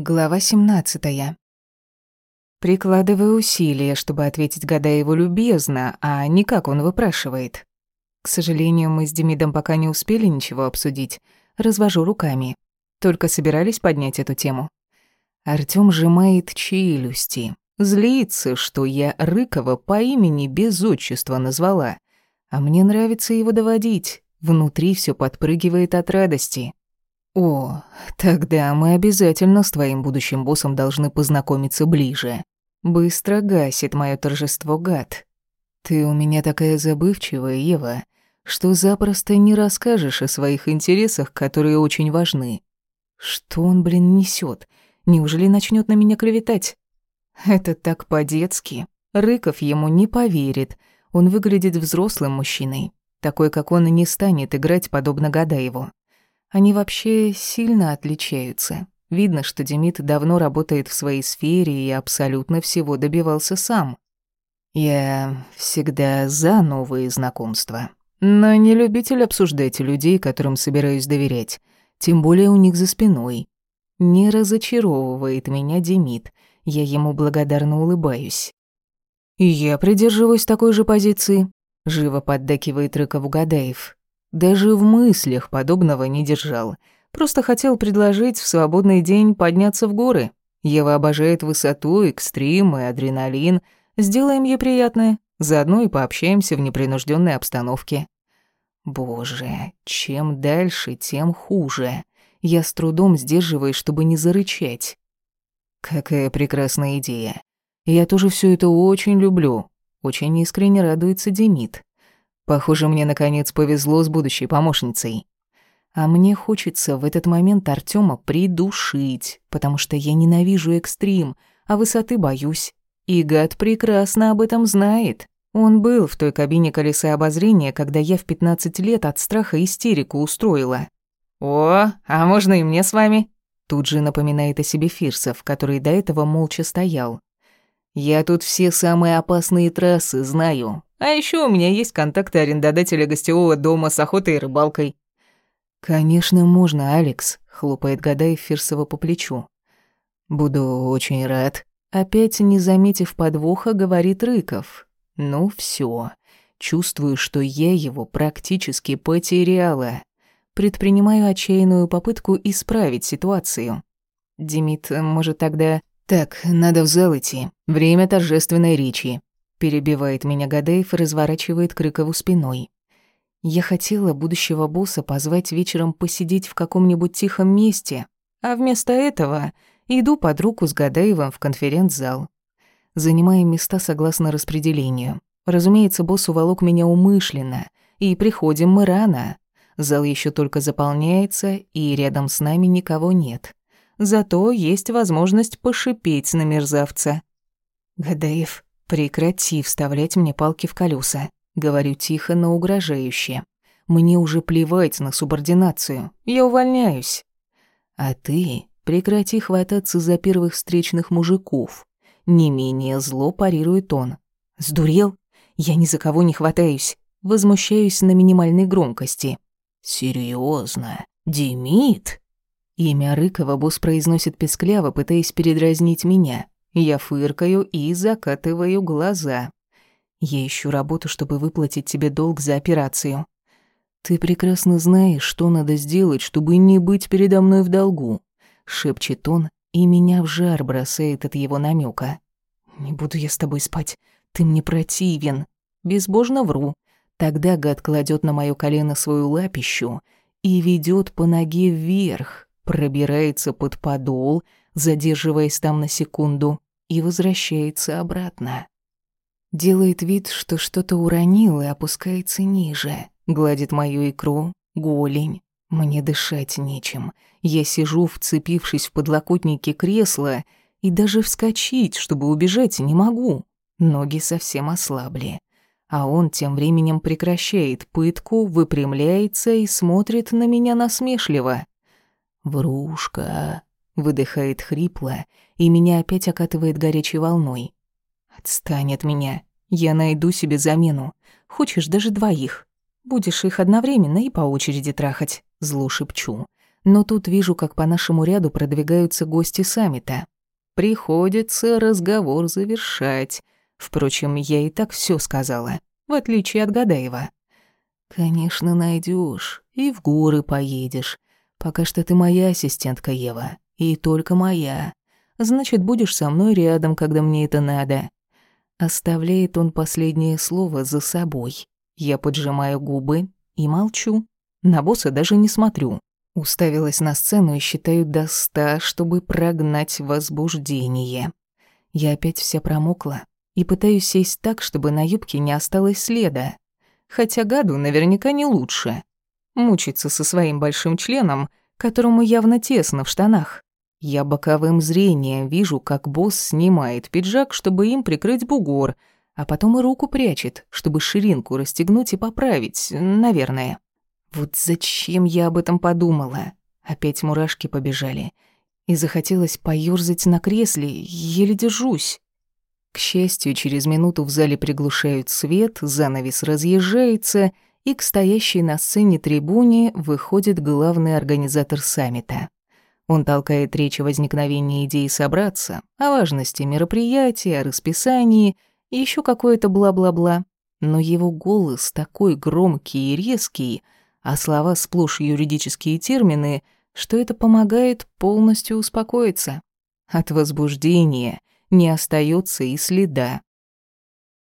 Глава 17. Прикладываю усилия, чтобы ответить Гадаеву любезно, а не как он выпрашивает. К сожалению, мы с Демидом пока не успели ничего обсудить. Развожу руками. Только собирались поднять эту тему. Артём сжимает челюсти. Злится, что я Рыкова по имени без отчества назвала. А мне нравится его доводить. Внутри всё подпрыгивает от радости. «О, тогда мы обязательно с твоим будущим боссом должны познакомиться ближе». Быстро гасит мое торжество гад. «Ты у меня такая забывчивая, Ева, что запросто не расскажешь о своих интересах, которые очень важны. Что он, блин, несет? Неужели начнет на меня клеветать? Это так по-детски. Рыков ему не поверит. Он выглядит взрослым мужчиной. Такой, как он, и не станет играть подобно Гадаеву. Они вообще сильно отличаются. Видно, что Демид давно работает в своей сфере и абсолютно всего добивался сам. Я всегда за новые знакомства, но не любитель обсуждать людей, которым собираюсь доверять, тем более у них за спиной. Не разочаровывает меня Демид, я ему благодарно улыбаюсь. «Я придерживаюсь такой же позиции», — живо поддакивает Рыкову Гадаев. Даже в мыслях подобного не держал. Просто хотел предложить в свободный день подняться в горы. Ева обожает высоту, экстрим и адреналин. Сделаем ей приятное. Заодно и пообщаемся в непринужденной обстановке. Боже, чем дальше, тем хуже. Я с трудом сдерживаюсь, чтобы не зарычать. Какая прекрасная идея. Я тоже все это очень люблю. Очень искренне радуется Демид. Похоже, мне наконец повезло с будущей помощницей. А мне хочется в этот момент Артема придушить, потому что я ненавижу экстрим, а высоты боюсь. И гад прекрасно об этом знает. Он был в той кабине колеса обозрения, когда я в 15 лет от страха истерику устроила. «О, а можно и мне с вами?» Тут же напоминает о себе Фирсов, который до этого молча стоял. «Я тут все самые опасные трассы знаю, а еще у меня есть контакты арендодателя гостевого дома с охотой и рыбалкой». «Конечно, можно, Алекс», — хлопает Гадаев Фирсова по плечу. «Буду очень рад». Опять, не заметив подвоха, говорит Рыков. «Ну все. Чувствую, что я его практически потеряла. Предпринимаю отчаянную попытку исправить ситуацию. Демид, может, тогда... Так, надо в зал идти. Время торжественной речи. Перебивает меня Гадеев и разворачивает к Рыкову спиной. Я хотела будущего босса позвать вечером посидеть в каком-нибудь тихом месте, а вместо этого иду под руку с Гадаевым в конференц-зал. Занимаем места согласно распределению. Разумеется, босс уволок меня умышленно, и приходим мы рано. Зал еще только заполняется, и рядом с нами никого нет. Зато есть возможность пошипеть на мерзавца. «Гадаев, «Прекрати вставлять мне палки в колеса», — говорю тихо, но угрожающе. «Мне уже плевать на субординацию. Я увольняюсь». «А ты прекрати хвататься за первых встречных мужиков». Не менее зло парирует он. «Сдурел? Я ни за кого не хватаюсь. Возмущаюсь на минимальной громкости». «Серьёзно? Демид?» Имя Рыкова босс произносит пескляво, пытаясь передразнить меня. Я фыркаю и закатываю глаза. Я ищу работу, чтобы выплатить тебе долг за операцию. Ты прекрасно знаешь, что надо сделать, чтобы не быть передо мной в долгу, шепчет он, и меня в жар бросает от его намека. Не буду я с тобой спать. Ты мне противен. Безбожно вру. Тогда гад кладет на моё колено свою лапищу и ведет по ноге вверх, пробирается под подол, задерживаясь там на секунду, и возвращается обратно. Делает вид, что что-то уронил и опускается ниже, гладит мою икру, голень. Мне дышать нечем. Я сижу, вцепившись в подлокотники кресла, и даже вскочить, чтобы убежать, не могу. Ноги совсем ослабли. А он тем временем прекращает пытку, выпрямляется и смотрит на меня насмешливо. «Врушка», Выдыхает хрипло, и меня опять окатывает горячей волной. «Отстань от меня. Я найду себе замену. Хочешь, даже двоих. Будешь их одновременно и по очереди трахать». Зло шепчу. Но тут вижу, как по нашему ряду продвигаются гости саммита. Приходится разговор завершать. Впрочем, я и так все сказала, в отличие от Гадаева. Конечно, найдешь и в горы поедешь. Пока что ты моя ассистентка, Ева, и только моя. Значит, будешь со мной рядом, когда мне это надо. Оставляет он последнее слово за собой. Я поджимаю губы и молчу. На босса даже не смотрю. Уставилась на сцену и считаю до ста, чтобы прогнать возбуждение. Я опять вся промокла и пытаюсь сесть так, чтобы на юбке не осталось следа. Хотя гаду наверняка не лучше. Мучиться со своим большим членом, которому явно тесно в штанах. Я боковым зрением вижу, как босс снимает пиджак, чтобы им прикрыть бугор, а потом и руку прячет, чтобы ширинку расстегнуть и поправить, наверное. Вот зачем я об этом подумала? Опять мурашки побежали. И захотелось поёрзать на кресле, еле держусь. К счастью, через минуту в зале приглушают свет, занавес разъезжается, и к стоящей на сцене трибуне выходит главный организатор саммита. Он толкает речь о возникновении идеи собраться, о важности мероприятия, о расписании и ещё какое-то бла-бла-бла. Но его голос такой громкий и резкий — а слова сплошь юридические термины, что это помогает полностью успокоиться. От возбуждения не остается и следа.